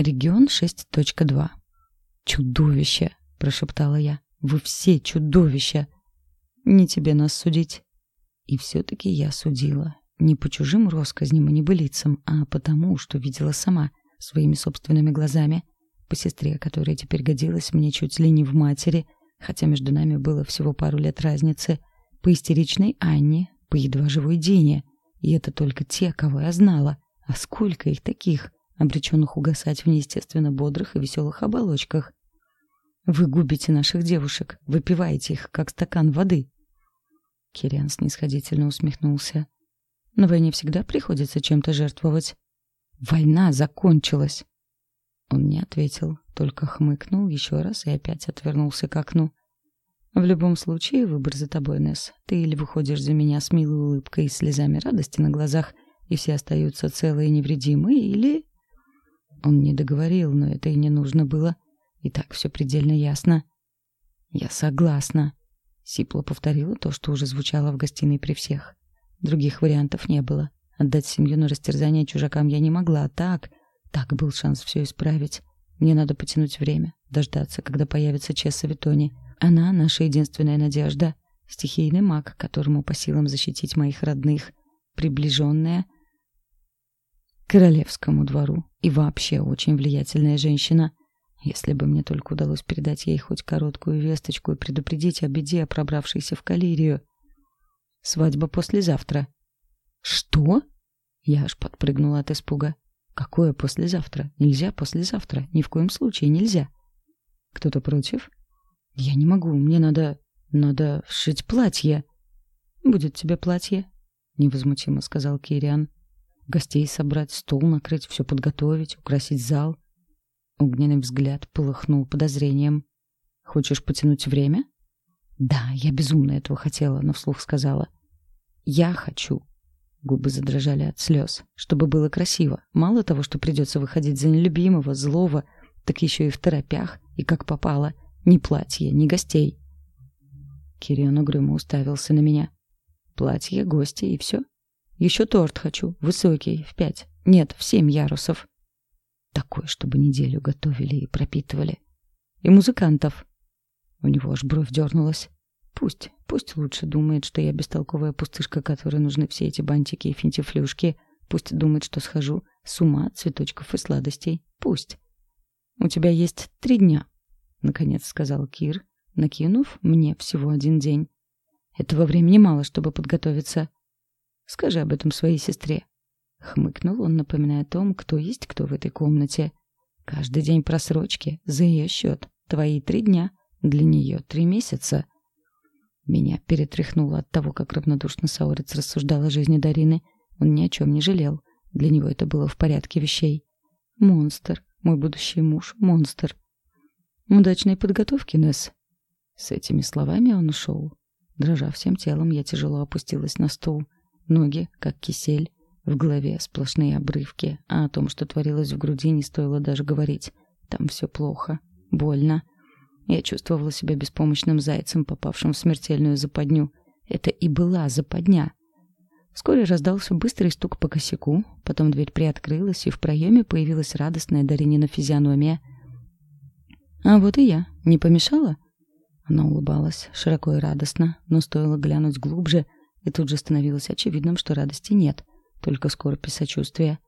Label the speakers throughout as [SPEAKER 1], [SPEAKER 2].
[SPEAKER 1] Регион 6.2. «Чудовище!» — прошептала я. «Вы все чудовища!» «Не тебе нас судить». И все-таки я судила. Не по чужим россказням и небылицам, а потому, что видела сама, своими собственными глазами. По сестре, которая теперь годилась мне чуть ли не в матери, хотя между нами было всего пару лет разницы. По истеричной Анне, по едва живой Дине. И это только те, кого я знала. А сколько их таких? Обреченных угасать в неестественно бодрых и веселых оболочках. Вы губите наших девушек, выпиваете их, как стакан воды. Кириан снисходительно усмехнулся. На войне всегда приходится чем-то жертвовать. Война закончилась. Он не ответил, только хмыкнул еще раз и опять отвернулся к окну. В любом случае, выбор за тобой, Несс. Ты или выходишь за меня с милой улыбкой и слезами радости на глазах, и все остаются целые и невредимы, или... Он не договорил, но это и не нужно было. И так все предельно ясно. «Я согласна», — Сипла повторила то, что уже звучало в гостиной при всех. Других вариантов не было. Отдать семью на растерзание чужакам я не могла, а так... Так был шанс все исправить. Мне надо потянуть время, дождаться, когда появится Чесса Витони. Она — наша единственная надежда. Стихийный маг, которому по силам защитить моих родных. Приближенная — королевскому двору и вообще очень влиятельная женщина. Если бы мне только удалось передать ей хоть короткую весточку и предупредить о беде, пробравшейся в Калирию. Свадьба послезавтра. Что? Я аж подпрыгнула от испуга. Какое послезавтра? Нельзя послезавтра. Ни в коем случае нельзя. Кто-то против? Я не могу. Мне надо... Надо сшить платье. Будет тебе платье, невозмутимо сказал Кириан. Гостей собрать, стол накрыть, все подготовить, украсить зал. Огненный взгляд полыхнул подозрением. «Хочешь потянуть время?» «Да, я безумно этого хотела», но вслух сказала. «Я хочу». Губы задрожали от слез. Чтобы было красиво. Мало того, что придется выходить за нелюбимого, злого, так еще и в торопях, и как попало. Ни платья, ни гостей. Кириан угрюмо уставился на меня. Платье, гости и все. Еще торт хочу, высокий, в пять. Нет, в семь ярусов. Такой, чтобы неделю готовили и пропитывали. И музыкантов. У него аж бровь дернулась. Пусть, пусть лучше думает, что я бестолковая пустышка, которой нужны все эти бантики и финтифлюшки. Пусть думает, что схожу с ума цветочков и сладостей. Пусть. У тебя есть три дня, — наконец сказал Кир, накинув мне всего один день. Этого времени мало, чтобы подготовиться. Скажи об этом своей сестре. Хмыкнул он, напоминая о том, кто есть кто в этой комнате. Каждый день просрочки за ее счет. Твои три дня, для нее три месяца. Меня перетряхнуло от того, как равнодушно Саурец рассуждал о жизни Дарины. Он ни о чем не жалел. Для него это было в порядке вещей. Монстр. Мой будущий муж — монстр. Удачной подготовки, Несс. С этими словами он ушел. Дрожа всем телом, я тяжело опустилась на стул. Ноги, как кисель, в голове сплошные обрывки, а о том, что творилось в груди, не стоило даже говорить. Там все плохо, больно. Я чувствовала себя беспомощным зайцем, попавшим в смертельную западню. Это и была западня. Вскоре раздался быстрый стук по косяку, потом дверь приоткрылась, и в проеме появилась радостная Даринина физиономия. «А вот и я. Не помешала?» Она улыбалась, широко и радостно, но стоило глянуть глубже — и тут же становилось очевидным, что радости нет, только скорбь и сочувствие.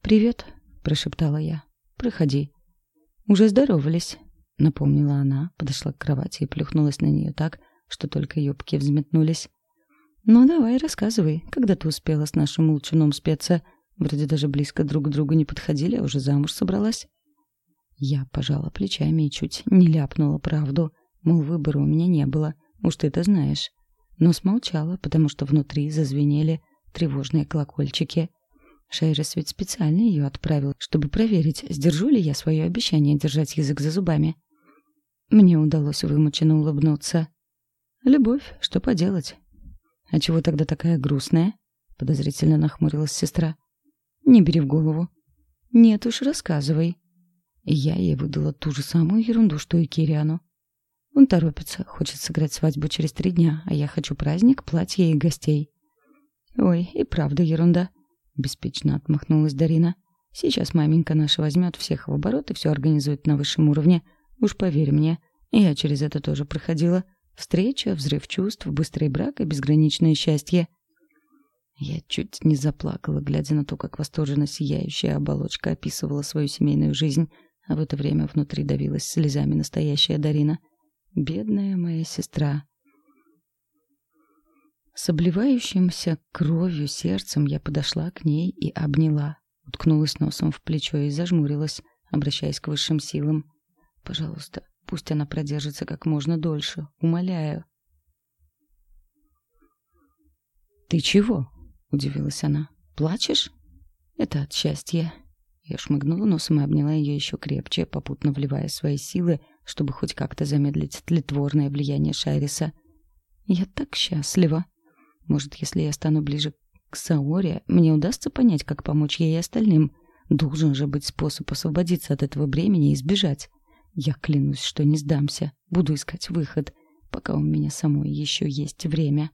[SPEAKER 1] «Привет», — прошептала я. «Проходи». «Уже здоровались», — напомнила она, подошла к кровати и плюхнулась на нее так, что только юбки взметнулись. «Ну, давай, рассказывай, когда ты успела с нашим молчуном спеться? Вроде даже близко друг к другу не подходили, а уже замуж собралась». Я пожала плечами и чуть не ляпнула правду, мол, выбора у меня не было, уж ты это знаешь но смолчала, потому что внутри зазвенели тревожные колокольчики. Шейрес ведь специально ее отправил, чтобы проверить, сдержу ли я свое обещание держать язык за зубами. Мне удалось вымученно улыбнуться. «Любовь, что поделать?» «А чего тогда такая грустная?» — подозрительно нахмурилась сестра. «Не бери в голову». «Нет уж, рассказывай». я ей выдала ту же самую ерунду, что и Кириану. Он торопится, хочет сыграть свадьбу через три дня, а я хочу праздник, платье и гостей. Ой, и правда ерунда. Беспечно отмахнулась Дарина. Сейчас маменька наша возьмет всех в оборот и все организует на высшем уровне. Уж поверь мне, я через это тоже проходила. Встреча, взрыв чувств, быстрый брак и безграничное счастье. Я чуть не заплакала, глядя на то, как восторженно сияющая оболочка описывала свою семейную жизнь, а в это время внутри давилась слезами настоящая Дарина. Бедная моя сестра. С обливающимся кровью сердцем я подошла к ней и обняла, уткнулась носом в плечо и зажмурилась, обращаясь к высшим силам. «Пожалуйста, пусть она продержится как можно дольше, умоляю». «Ты чего?» — удивилась она. «Плачешь?» «Это от счастья». Я шмыгнула носом и обняла ее еще крепче, попутно вливая свои силы, чтобы хоть как-то замедлить тлетворное влияние Шайриса. «Я так счастлива. Может, если я стану ближе к Саоре, мне удастся понять, как помочь ей и остальным. Должен же быть способ освободиться от этого бремени и сбежать. Я клянусь, что не сдамся. Буду искать выход, пока у меня самой еще есть время».